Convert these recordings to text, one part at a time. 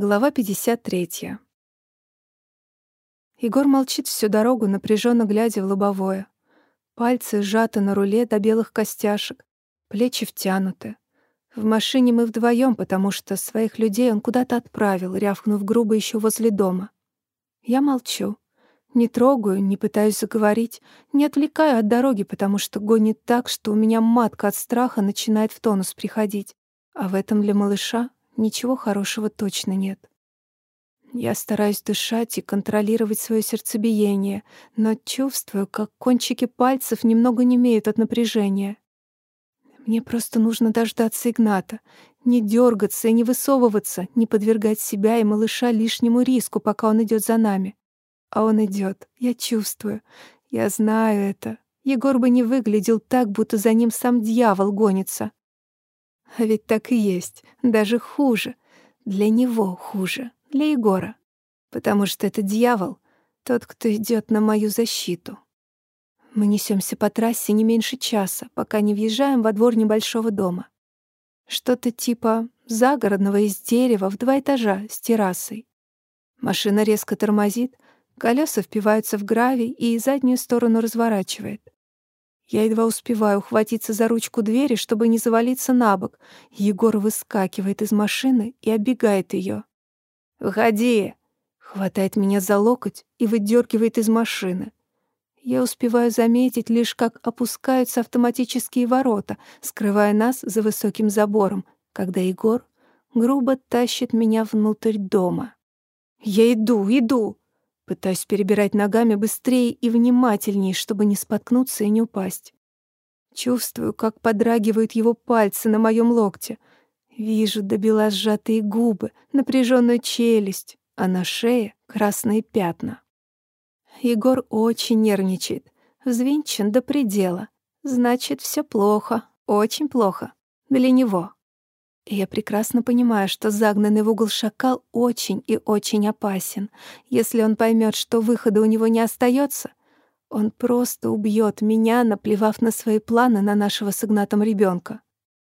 Глава 53. Егор молчит всю дорогу, напряженно глядя в лобовое. Пальцы сжаты на руле до белых костяшек, плечи втянуты. В машине мы вдвоем, потому что своих людей он куда-то отправил, рявкнув грубо еще возле дома. Я молчу. Не трогаю, не пытаюсь заговорить, не отвлекаю от дороги, потому что гонит так, что у меня матка от страха начинает в тонус приходить. А в этом для малыша ничего хорошего точно нет. Я стараюсь дышать и контролировать свое сердцебиение, но чувствую, как кончики пальцев немного немеют от напряжения. Мне просто нужно дождаться Игната, не дергаться и не высовываться, не подвергать себя и малыша лишнему риску, пока он идет за нами. А он идет, я чувствую, я знаю это. Егор бы не выглядел так, будто за ним сам дьявол гонится. А ведь так и есть, даже хуже. Для него хуже, для Егора. Потому что это дьявол, тот, кто идет на мою защиту. Мы несемся по трассе не меньше часа, пока не въезжаем во двор небольшого дома. Что-то типа загородного из дерева в два этажа с террасой. Машина резко тормозит, колеса впиваются в гравий и заднюю сторону разворачивает. Я едва успеваю ухватиться за ручку двери, чтобы не завалиться на бок. Егор выскакивает из машины и оббегает ее. «Выходи!» Хватает меня за локоть и выдергивает из машины. Я успеваю заметить лишь, как опускаются автоматические ворота, скрывая нас за высоким забором, когда Егор грубо тащит меня внутрь дома. «Я иду, иду!» Пытаюсь перебирать ногами быстрее и внимательнее, чтобы не споткнуться и не упасть. Чувствую, как подрагивают его пальцы на моем локте. Вижу до бела сжатые губы, напряженную челюсть, а на шее красные пятна. Егор очень нервничает, взвинчен до предела. Значит, все плохо, очень плохо. Для него. И я прекрасно понимаю, что загнанный в угол шакал очень и очень опасен. Если он поймет, что выхода у него не остается, он просто убьет меня, наплевав на свои планы на нашего с Игнатом ребенка.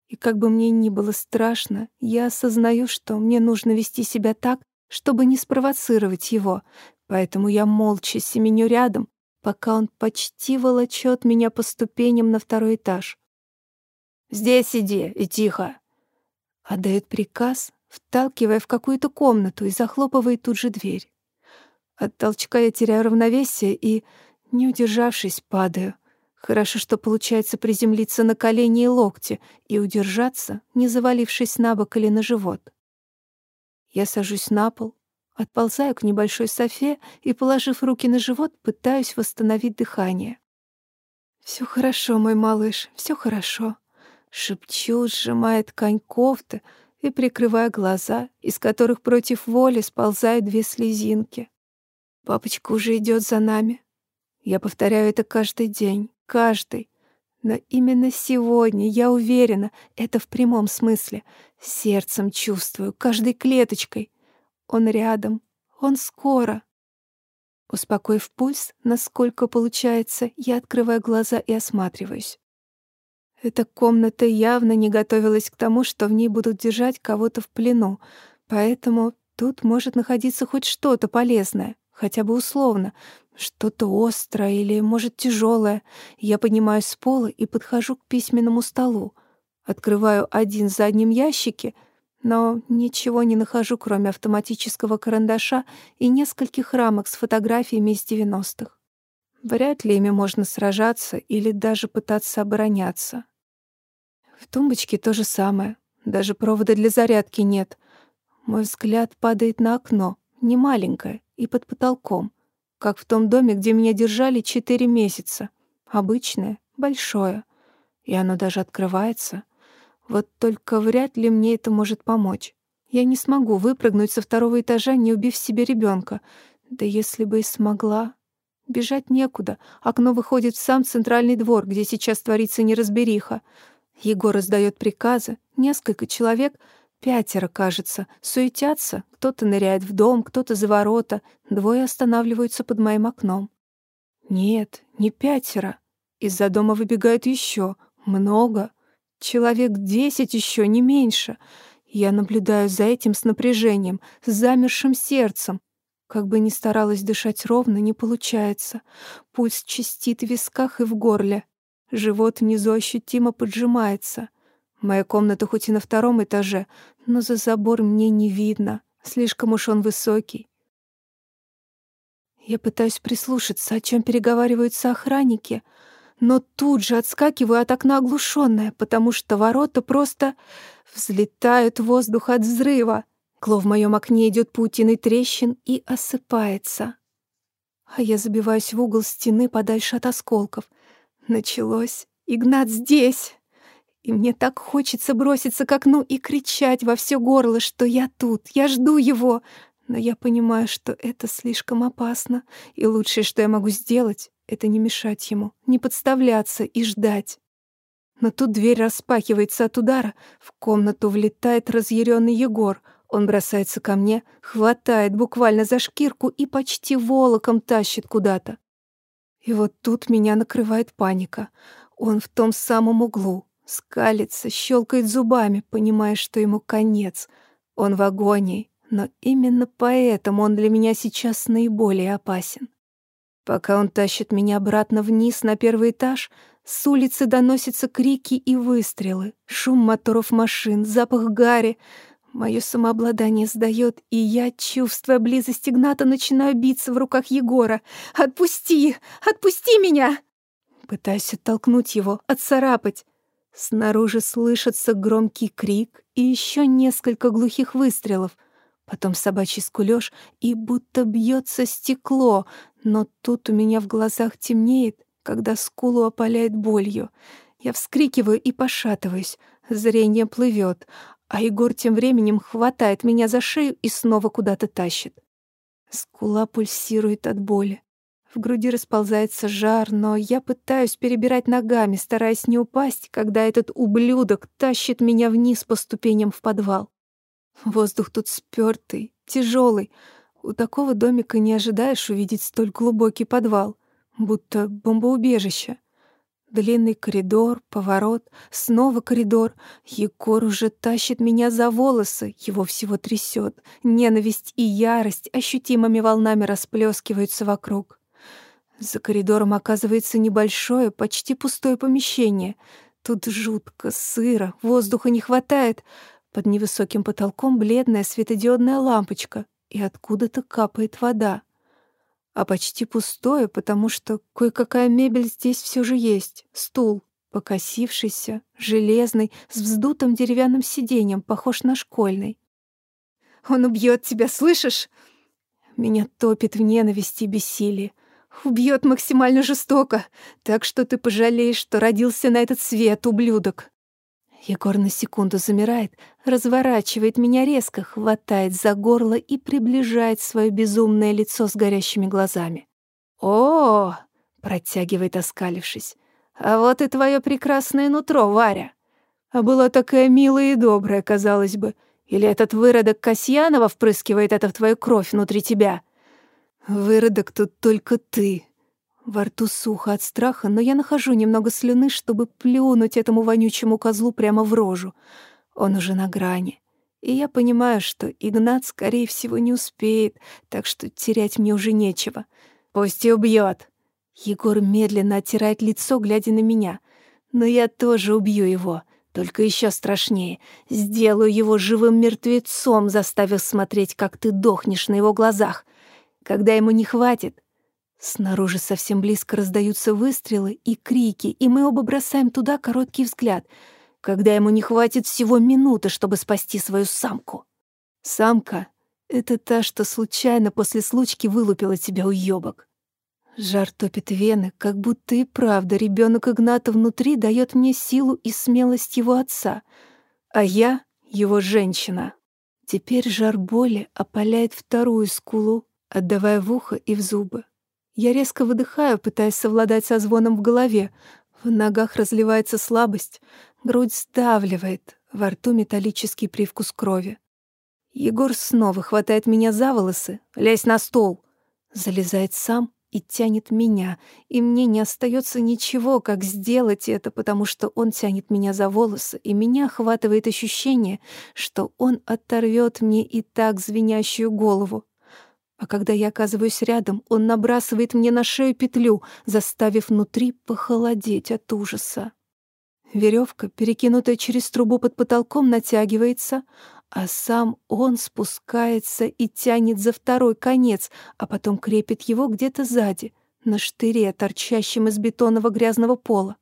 И как бы мне ни было страшно, я осознаю, что мне нужно вести себя так, чтобы не спровоцировать его, поэтому я молча семеню рядом, пока он почти волочет меня по ступеням на второй этаж. «Здесь сиди и тихо», Отдает приказ, вталкивая в какую-то комнату и захлопывает тут же дверь. От толчка я теряю равновесие и, не удержавшись, падаю. Хорошо, что получается приземлиться на колени и локти и удержаться, не завалившись на бок или на живот. Я сажусь на пол, отползаю к небольшой софе и, положив руки на живот, пытаюсь восстановить дыхание. Все хорошо, мой малыш, все хорошо. Шепчу, сжимая ткань кофты и прикрывая глаза, из которых против воли сползают две слезинки. Папочка уже идет за нами. Я повторяю это каждый день, каждый. Но именно сегодня, я уверена, это в прямом смысле. Сердцем чувствую, каждой клеточкой. Он рядом, он скоро. Успокоив пульс, насколько получается, я открываю глаза и осматриваюсь. Эта комната явно не готовилась к тому, что в ней будут держать кого-то в плену, поэтому тут может находиться хоть что-то полезное, хотя бы условно, что-то острое или, может, тяжелое. Я поднимаюсь с пола и подхожу к письменному столу. Открываю один в заднем ящике, но ничего не нахожу, кроме автоматического карандаша и нескольких рамок с фотографиями из 90-х. Вряд ли ими можно сражаться или даже пытаться обороняться. В тумбочке то же самое. Даже провода для зарядки нет. Мой взгляд падает на окно, не маленькое, и под потолком, как в том доме, где меня держали четыре месяца. Обычное, большое. И оно даже открывается. Вот только вряд ли мне это может помочь. Я не смогу выпрыгнуть со второго этажа, не убив себе ребенка. Да если бы и смогла... Бежать некуда. Окно выходит в сам центральный двор, где сейчас творится неразбериха. Егор раздает приказы, несколько человек, пятеро, кажется, суетятся, кто-то ныряет в дом, кто-то за ворота, двое останавливаются под моим окном. Нет, не пятеро. Из-за дома выбегают еще, много. Человек десять еще, не меньше. Я наблюдаю за этим с напряжением, с замершим сердцем. Как бы ни старалась дышать ровно, не получается. Пульс частит в висках и в горле. Живот внизу ощутимо поджимается. Моя комната хоть и на втором этаже, но за забор мне не видно. Слишком уж он высокий. Я пытаюсь прислушаться, о чем переговариваются охранники, но тут же отскакиваю от окна оглушенная, потому что ворота просто взлетают в воздух от взрыва. Кло в моем окне идет паутиной трещин и осыпается. А я забиваюсь в угол стены подальше от осколков. Началось. Игнат здесь. И мне так хочется броситься к окну и кричать во все горло, что я тут, я жду его. Но я понимаю, что это слишком опасно, и лучшее, что я могу сделать, это не мешать ему, не подставляться и ждать. Но тут дверь распахивается от удара, в комнату влетает разъяренный Егор. Он бросается ко мне, хватает буквально за шкирку и почти волоком тащит куда-то. И вот тут меня накрывает паника. Он в том самом углу, скалится, щелкает зубами, понимая, что ему конец. Он в агонии, но именно поэтому он для меня сейчас наиболее опасен. Пока он тащит меня обратно вниз на первый этаж, с улицы доносятся крики и выстрелы, шум моторов машин, запах гари. Мое самообладание сдаёт, и я, чувствуя близость Игната, начинаю биться в руках Егора. «Отпусти! Отпусти меня!» Пытаюсь оттолкнуть его, отцарапать. Снаружи слышится громкий крик и еще несколько глухих выстрелов. Потом собачий скулёж, и будто бьется стекло, но тут у меня в глазах темнеет, когда скулу опаляет болью. Я вскрикиваю и пошатываюсь. Зрение плывет, а Егор тем временем хватает меня за шею и снова куда-то тащит. Скула пульсирует от боли. В груди расползается жар, но я пытаюсь перебирать ногами, стараясь не упасть, когда этот ублюдок тащит меня вниз по ступеням в подвал. Воздух тут спёртый, тяжелый. У такого домика не ожидаешь увидеть столь глубокий подвал будто бомбоубежище. Длинный коридор, поворот, снова коридор. Егор уже тащит меня за волосы, его всего трясет. Ненависть и ярость ощутимыми волнами расплескиваются вокруг. За коридором оказывается небольшое, почти пустое помещение. Тут жутко, сыро, воздуха не хватает. Под невысоким потолком бледная светодиодная лампочка, и откуда-то капает вода а почти пустое, потому что кое-какая мебель здесь все же есть. Стул, покосившийся, железный, с вздутым деревянным сиденьем, похож на школьный. «Он убьет тебя, слышишь?» Меня топит в ненависти и бессилии. Убьет максимально жестоко, так что ты пожалеешь, что родился на этот свет, ублюдок. Егор на секунду замирает, разворачивает меня резко, хватает за горло и приближает свое безумное лицо с горящими глазами. «О!» — протягивает, оскалившись. «А вот и твое прекрасное нутро, Варя. А была такая милая и добрая, казалось бы. Или этот выродок Касьянова впрыскивает это в твою кровь внутри тебя? Выродок тут только ты, во рту сухо от страха, но я нахожу немного слюны, чтобы плюнуть этому вонючему козлу прямо в рожу. Он уже на грани. И я понимаю, что Игнат, скорее всего, не успеет, так что терять мне уже нечего. Пусть и убьет. Егор медленно оттирает лицо, глядя на меня. Но я тоже убью его, только еще страшнее. Сделаю его живым мертвецом, заставив смотреть, как ты дохнешь на его глазах. Когда ему не хватит, Снаружи совсем близко раздаются выстрелы и крики, и мы оба бросаем туда короткий взгляд, когда ему не хватит всего минуты, чтобы спасти свою самку. Самка — это та, что случайно после случки вылупила тебя уёбок. Жар топит вены, как будто и правда ребенок Игната внутри дает мне силу и смелость его отца, а я — его женщина. Теперь жар боли опаляет вторую скулу, отдавая в ухо и в зубы. Я резко выдыхаю, пытаясь совладать со звоном в голове. В ногах разливается слабость, грудь сдавливает, во рту металлический привкус крови. Егор снова хватает меня за волосы. «Лезь на стол!» Залезает сам и тянет меня, и мне не остается ничего, как сделать это, потому что он тянет меня за волосы, и меня охватывает ощущение, что он оторвет мне и так звенящую голову. А когда я оказываюсь рядом, он набрасывает мне на шею петлю, заставив внутри похолодеть от ужаса. Веревка, перекинутая через трубу под потолком, натягивается, а сам он спускается и тянет за второй конец, а потом крепит его где-то сзади, на штыре, торчащем из бетонного грязного пола.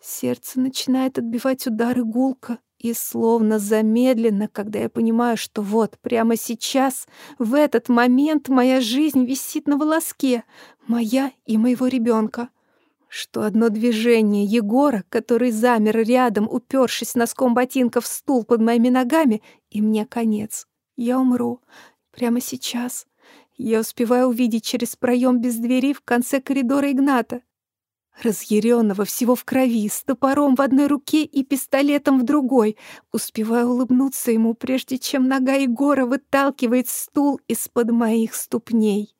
Сердце начинает отбивать удары гулко, и словно замедленно, когда я понимаю, что вот прямо сейчас, в этот момент моя жизнь висит на волоске, моя и моего ребенка что одно движение Егора, который замер рядом, упершись носком ботинка в стул под моими ногами, и мне конец. Я умру. Прямо сейчас. Я успеваю увидеть через проем без двери в конце коридора Игната. Разъяренного всего в крови, с топором в одной руке и пистолетом в другой. Успеваю улыбнуться ему, прежде чем нога Егора выталкивает стул из-под моих ступней.